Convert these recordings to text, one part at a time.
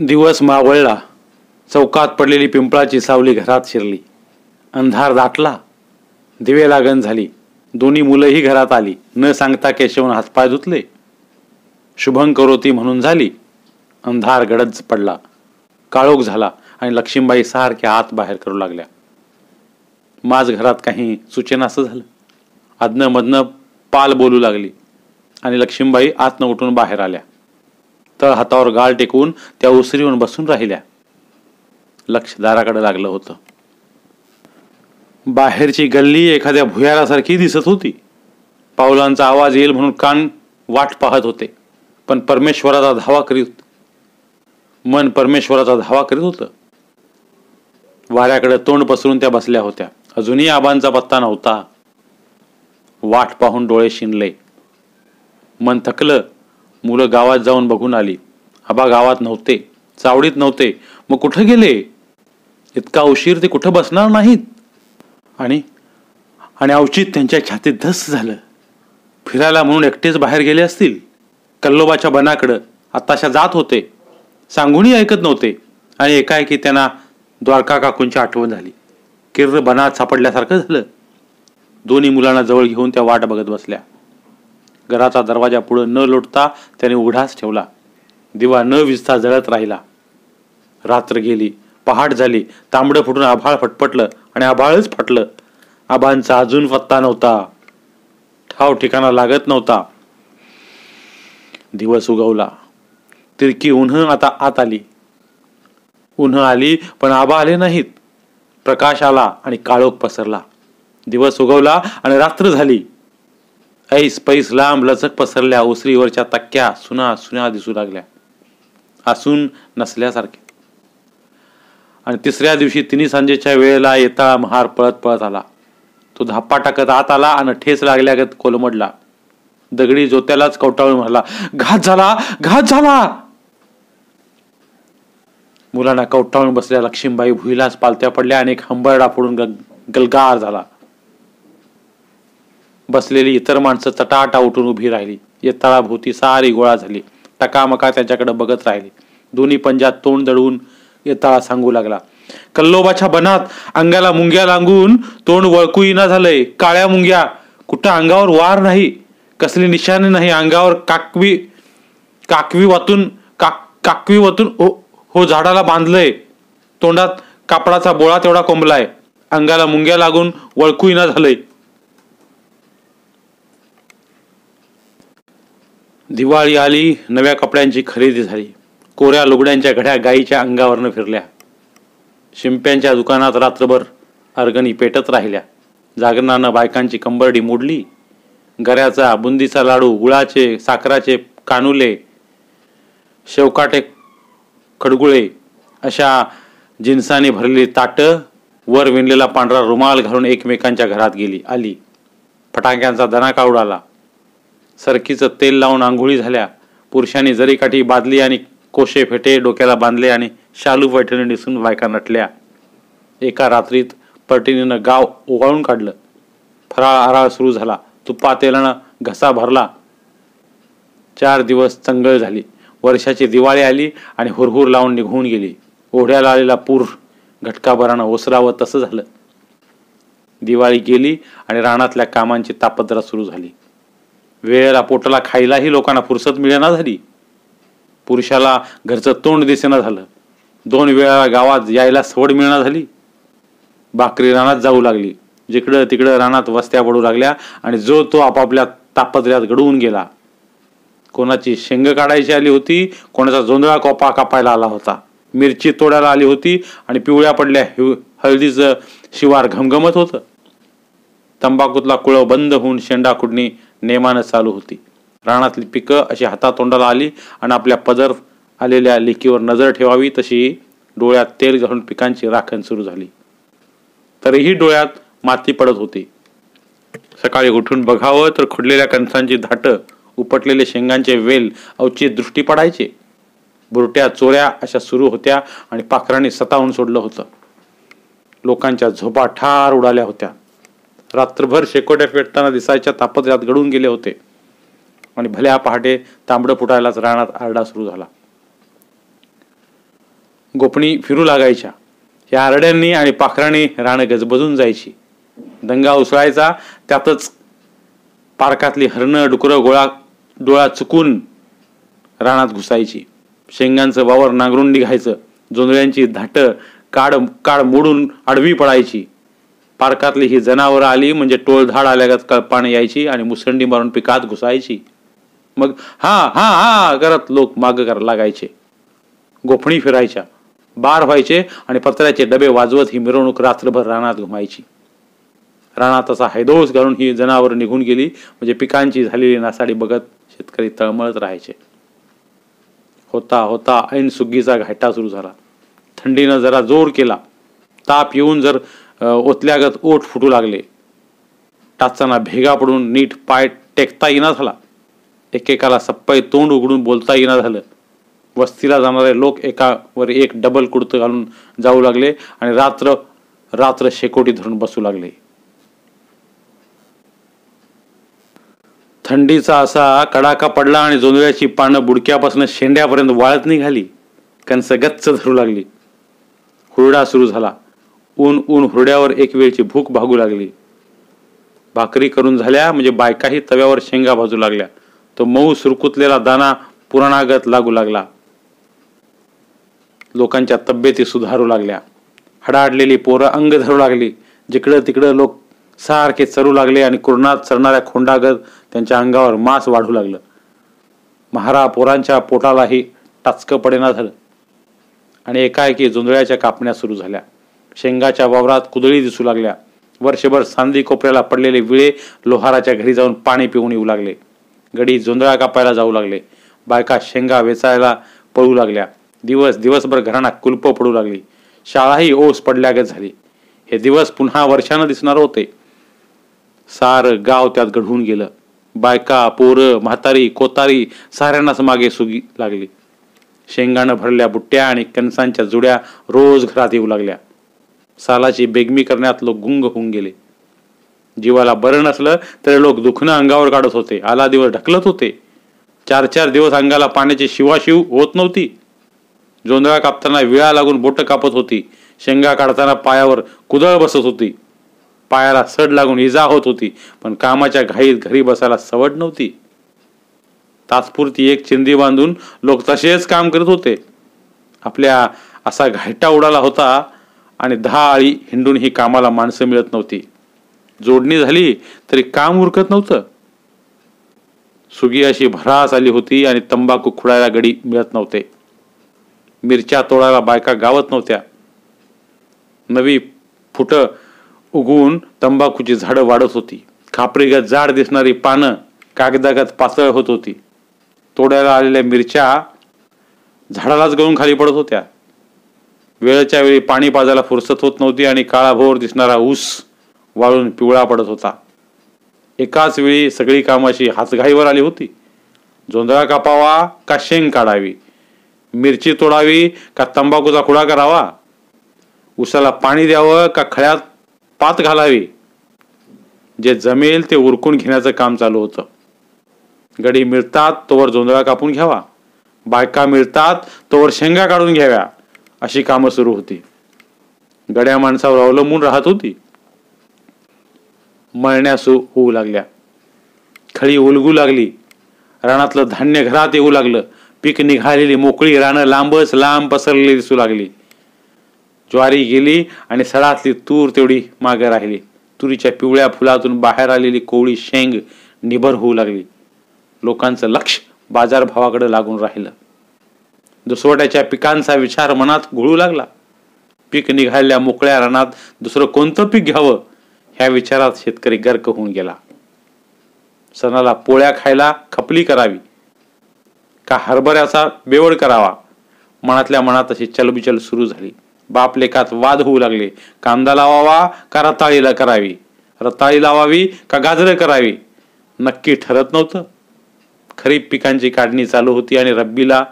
दिवस मावळला. चौकात पडलेली पिंपळाची सावली घरात शिरली. अंधार दाटला. दिवे लागण झाली. दोन्ही मुलंही घरात आली. न सांगता केशवन हातपाय धुतले. शुभंकरोती म्हणून झाली. अंधार गडद पडला. काळोख झाला आणि लक्ष्मीबाई सारख्या आत बाहेर करू लागल्या. माझ घरात काही सूचनाचं झालं. आदनं मधनं पाल बोलू लागली. आणि लक्ष्मीबाई आतनं उठून बाहेर आल्या. तळ हातावर गाळ टेकवून त्या उसरीवर बसून राहिल्या. लक्ष दाराकडे लागलं होतं. बाहेरची गल्ली एखाद्या भुयारासारखी दिसत होती. पावलांचा आवाज येईल म्हणून कान वाट पाहत होते पण परमेश्वराचा धावा करीत मन परमेश्वराचा धावा करीत होतं. वाऱ्याकडे तोंड पसरून त्या बसल्या होत्या. अजूनही आबांचा पत्ता नव्हता. वाट पाहून डोळे शिनले. मन थकलं. मुलं गावात जाऊन बघून आली. आबा गावात नव्हते. चावडीत नव्हते. मग कुठं गेले? इतका उशीर ते कुठं बसणार नाहीत? आणि आणि अवचित त्यांच्या छातीत धस झालं. फिरायला म्हणून एकटेच बाहेर गेले असतील? कल्लोबाच्या बनाकडं आत्ताशा जात होते. सांगूनही ऐकत नव्हते. आणि एकाएकी त्यांना द्वारका काकूंची आठवण झाली. किर्र बनात सापडल्यासारखं झालं. दोन्ही मुलांना जवळ घेऊन त्या वाट बघत बसल्या. घराचा दरवाजा पुढं न लोटता त्याने उघडाच ठेवला. दिवा न विजता जळत राहिला. रात्र गेली पहाट झाली तांबडं फुटून आभाळ फटफटलं आणि आभाळच फटलं. आबांचा अजून पत्ता नव्हता. ठाव ठिकाणा लागत नव्हता. दिवस उगवला. तिरकी उन्ह आता आत आली. उन्ह आली पण आबा आले नाहीत. प्रकाश आला आणि काळोख पसरला. दिवस उगवला आणि रात्र झाली. ऐस पैस लांब लचक पसरल्या ओसरीवरच्या तक्क्या सुना सुना दिसू लागल्या. असून नसल्यासारखे आणि तिसऱ्या दिवशी तिन्ही सांजेच्या वेळेला येता महार पळत पळत आला. तो धाप्पा टाकत आत आला आणि ठेस लागल्यागत कोलमडला. दगडी जोत्यालाच कवटाळून म्हणाला घात झाला घात झाला. मुलांना कवटाळून बसल्या लक्ष्मीबाई भुईलाच पालत्या पडल्या आणि एक हंबरडा फोडून गलगार झाला. बसलेली इतर माणसं चटाटा उठून उभी राहिली. येताळाभोवती सारी गोळा झाली. टकामका त्याच्याकडे बघत राहिली. दोन्ही पंजात तोंड दडवून येताळा सांगू लागला. कल्लोबाच्या बनात अंगाला मुंग्या लागून तोंड वळकू ना झालंय. काळ्या मुंग्या. कुठं अंगावर वार नाही? कसली निशाणी नाही. अंगावर काकवी काकवी वातून काक काकवी वातून हो हो झाडाला बांधलंय. तोंडात कापडाचा बोळा तेवढा कोंबलाय. अंगाला मुंग्या लागून वळकू ना झालंय. दिवाळी आली नव्या कपड्यांची खरेदी झाली. कोऱ्या लुगड्यांच्या घड्या गाईच्या अंगावरनं फिरल्या. शिंप्यांच्या दुकानात रात्रभर अर्गणी पेटत राहिल्या. जागरणानं बायकांची कंबरडी मोडली. गऱ्याचा बुंदीचा लाडू गुळाचे साखराचे कानुले शेवकाटे खडगुळे अशा जिन्साने भरलेली ताटं वर विणलेला पांढरा रुमाल घालून एकमेकांच्या घरात गेली आली. फटाक्यांचा दणाका उडाला. सरकीचं तेल लावून आंघोळी झाल्या. पुरुषांनी जरीकाठी बादली आणि कोशे फेटे डोक्याला बांधले आणि शालू पैठणी दिसून बायका नटल्या. एका रात्रीत पटिनीनं गाव ओवाळून काढलं. फराळ आराळ सुरू झाला. तुप्पा तेलानं घसा भरला. चार दिवस चंगळ झाली. वर्षाची दिवाळी आली आणि हुरहुर लावून निघून गेली. ओढ्याला आलेला पूर घटकाभरानं ओसरावं तसं झालं. दिवाळी गेली आणि रानातल्या कामांची तापद्रा सुरू झाली. वेळेला पोटाला खायलाही लोकांना फुरसत मिळेना झाली. पुरुषाला घरचं तोंड दिसेना झालं. दोन वेळा गावात यायला सवड मिळणार झाली. बाकरी रानात जाऊ लागली. जिकडं तिकडं रानात वस्त्या पडू लागल्या आणि जो तो आपापल्या तापत्र्यात घडवून गेला. कोणाची शेंग काढायची आली होती कोणाचा जोंधळा कोपा कापायला आला होता. मिरची तोडायला आली होती आणि पिवळ्या पडल्या हळदीचं शिवार घमघमत होतं. तंबाखूतला कुळव बंद होऊन शेंडा खुडणी नेमानं चालू होती. रानातली पिकं अशी हातातोंडाला आली आणि आपल्या पदर आलेल्या लेकीवर नजर ठेवावी तशी डोळ्यात तेल घालून पिकांची राखण सुरू झाली. तरीही डोळ्यात माती पडत होती. सकाळी उठून बघावं तर खुडलेल्या कणसांची धाट उपटलेले शेंगांचे वेल अवचित दृष्टी पडायचे. बुरट्या चोऱ्या अशा सुरू होत्या आणि पाखरांनी सतावून सोडलं होतं. लोकांच्या झोपा ठार उडाल्या होत्या. रात्रभर शेकोट्या पेटताना दिसायच्या तापत्र्यात घडून गेले होते. आणि भल्या पहाटे तांबडं फुटायलाच रानात आरडा सुरू झाला. गोपणी फिरू लागायच्या. या आरड्यांनी आणि पाखरांनी रानं गजबजून जायची. दंगा उसळायचा त्यातच पार्कातली हरणं डुकरं गोळा डोळा चुकून रानात घुसायची. शेंगांचं वावर नांगरून निघायचं. जोंधळ्यांची धाटं काड काड मोडून आडवी पडायची. पार्कातली ही जनावरं आली म्हणजे टोळधाड आल्यागत कळपाने यायची आणि मुसंडी मारून पिकात घुसायची. मग हा हा हा करत लोक माग कर लागायचे. गोफणी फिरायच्या. बार व्हायचे आणि पत्र्याचे डबे वाजवत ही मिरवणूक रात्रभर रानात घुमायची. रानात असा हैदोस घालून ही जनावर निघून गेली म्हणजे पिकांची झालेली नासाडी बघत शेतकरी तळमळत राहायचे. होता होता ऐन सुगीचा घाटा सुरू झाला. थंडीनं जरा जोर केला. ताप येऊन जर ओतल्यागत ओठ फुटू लागले. टाचताना भेगा पडून नीट पाय टेकता येईना झाला. एकेकाला सप्पाई तोंड उघडून बोलता येईना झालं. वस्तीला जाणारे लोक एकावर एक डबल कुडतं घालून जाऊ लागले आणि रात्र रात्र शेकोटी धरून बसू लागले. थंडीचा असा कडाका पडला आणि जोंधळ्याची पानं बुडक्यापासून शेंड्यापर्यंत वाळत निघाली. कणस गच्च धरू लागली. हुरडा सुरू झाला. ऊन ऊन हुरड्यावर एक वेळची भूक भागू लागली. भाकरी करून झाल्या म्हणजे बायकाही तव्यावर शेंगा भाजू लागल्या. तो मऊ सुरकुतलेला दाना पुराणागत लागू लागला. लोकांच्या तब्येती सुधारू लागल्या. हडाडलेली पोरं अंग धरू लागली. जिकडं तिकडं लोक सारखे चरू लागले आणि कुरणात चरणाऱ्या खोंडागत त्यांच्या अंगावर मांस वाढू लागलं. महारा पोरांच्या पोटालाही टाचकं पडेना झालं. आणि एकाएकी जोंधळ्याच्या कापण्या सुरू झाल्या. शेंगाच्या वावरात कुदळी दिसू लागल्या. वर्षभर सांदी कोपऱ्याला पडलेले विळे लोहाराच्या घरी जाऊन पाणी पिऊन येऊ लागले. गडी जोंधळा कापायला जाऊ लागले. बायका शेंगा वेचायला पळू लागल्या. दिवस दिवसभर घरांना कुलप पडू लागली. शाळाही ओस पडल्यागत झाली. हे दिवस पुन्हा वर्षानं दिसणार होते. सार गाव त्यात घडवून गेलं. बायका पोर म्हातारी कोतारी साऱ्यांनाच मागे सुगी लागली. शेंगानं भरल्या बुट्ट्या आणि कणसांच्या जुड्या रोज घरात येऊ लागल्या. सालाची बेगमी करण्यात लोक गुंग होऊन गेले. जीवाला बरं नसलं तरी लोक दुखणं अंगावर काढत होते. आला दिवस ढकलत होते. चार चार दिवस अंगाला पाण्याची शिवाशिव होत नव्हती. जोंधळा कापताना विळा लागून बोट कापत होती. शेंगा काढताना पायावर कुदळ बसत होती. पायाला सड लागून इजा होत होती पण कामाच्या घाईत घरी बसायला सवड नव्हती. तात्पुरती एक चिंदी बांधून लोक तसेच काम करत होते. आपल्या असा घायटा उडाला होता आणि दहा आळी हिंडून ही कामाला माणसं मिळत नव्हती. जोडणी झाली तरी काम उरकत नव्हतं. सुगी अशी भरास आली होती आणि तंबाखू खुडायला गडी मिळत नव्हते. मिरच्या तोडायला बायका गावत नव्हत्या. नवी फुट उगवून तंबाखूची झाडं वाढत होती. खापरीगत जाड दिसणारी पानं कागदागत पातळ होत होती. तोडायला आलेल्या मिरच्या झाडालाच गळून खाली पडत होत्या. वेळच्या वेळी पाणी पाजायला फुरसत होत नव्हती आणि काळाभोर दिसणारा ऊस वाळून पिवळा पडत होता. एकाच वेळी सगळी कामाची हातघाईवर आली होती. जोंधळा कापावा का शेंग काढावी? मिरची तोडावी का तंबाखूचा खुडा करावा? उसाला पाणी द्यावं का खळ्यात पात घालावी? जे जमेल ते उरकून घेण्याचं काम चालू होतं. गडी मिळतात तोवर जोंधळा कापून घ्यावा. बायका मिळतात तोवर शेंगा काढून घ्याव्या. अशी कामं सुरू होती. गड्या माणसावर अवलंबून राहत होती. मळण्या सु होऊ लागल्या. खळी उलगू लागली. रानातलं धान्य घरात येऊ लागलं. पीक निघालेली मोकळी रानं लांबच लांब पसरलेली दिसू लागली. ज्वारी गेली आणि सडातली तूर तेवढी मागे राहिली. तुरीच्या पिवळ्या फुलातून बाहेर आलेली कोवळी शेंग निभर होऊ लागली. लोकांचं लक्ष बाजारभावाकडे लागून राहिलं. दुसवट्याच्या पिकांचा विचार मनात घुळू लागला. पीक निघालेल्या मोकळ्या रानात दुसरं कोणतं पीक घ्यावं? ह्या विचारात शेतकरी गर्क होऊन गेला. सणाला पोळ्या खायला खपली करावी. का हरभऱ्याचा बेवड करावा? मनातल्या मनात अशी चलबिचल सुरू झाली. बाप लेखात वाद होऊ लागले. कांदा लावावा का रताळीला करावी? रताळी लावावी का गाजरं करावी? नक्की ठरत नव्हतं. खरीप पिकांची काढणी चालू होती आणि रब्बीला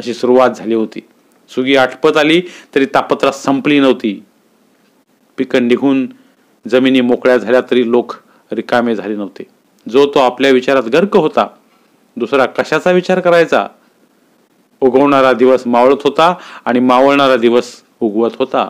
अशी सुरुवात झाली होती. सुगी आटपत आली तरी तापत्रा संपली नव्हती. पिकं निघून जमिनी मोकळ्या झाल्या तरी लोक रिकामे झाले नव्हते. जो तो आपल्या विचारात गर्क होता दुसरा कशाचा विचार करायचा? उगवणारा दिवस मावळत होता आणि मावळणारा दिवस उगवत होता.